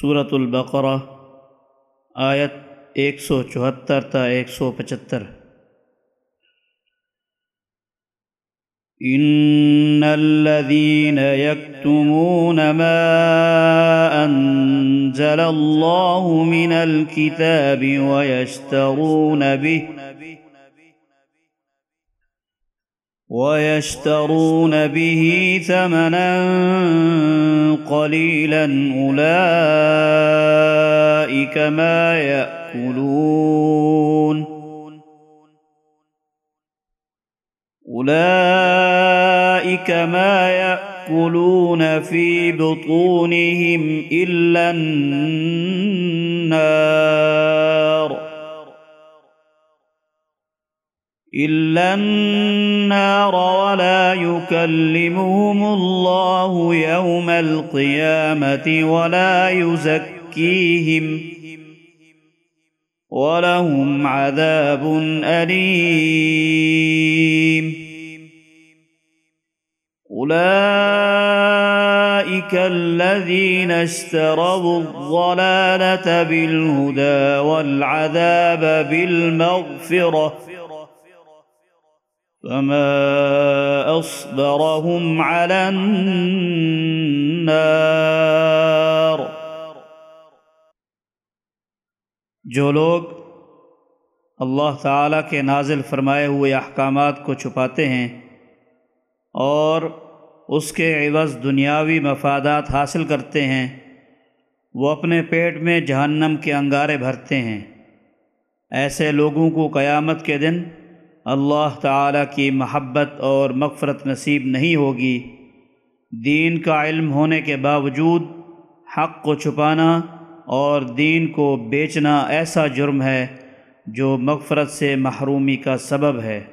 صورت البقرہ آیت ایک سو چوہتر تا ایک سو پچہتر۔ ان الذين يكتمون ما انزل الله من الكتاب ويشترون به ويشترون به ثمنا قليلا أولئك ما يأكلون. أولئك ما يأكلون في بطونهم إلا النار. إلا النار ولا يكلمهم الله يوم القيامة ولا يزكيهم ولهم عذاب أليم أولئك الذين اشتروا الضلالة بالهدى والعذاب بالمغفرة فما أصبرهم على النار جو لوگ اللہ تعالیٰ کے نازل فرمائے ہوئے احکامات کو چھپاتے ہیں اور اس کے عوض دنیاوی مفادات حاصل کرتے ہیں، وہ اپنے پیٹ میں جہنم کے انگارے بھرتے ہیں۔ ایسے لوگوں کو قیامت کے دن اللہ تعالیٰ کی محبت اور مغفرت نصیب نہیں ہوگی۔ دین کا علم ہونے کے باوجود حق کو چھپانا اور دین کو بیچنا ایسا جرم ہے جو مغفرت سے محرومی کا سبب ہے۔